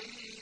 بعيد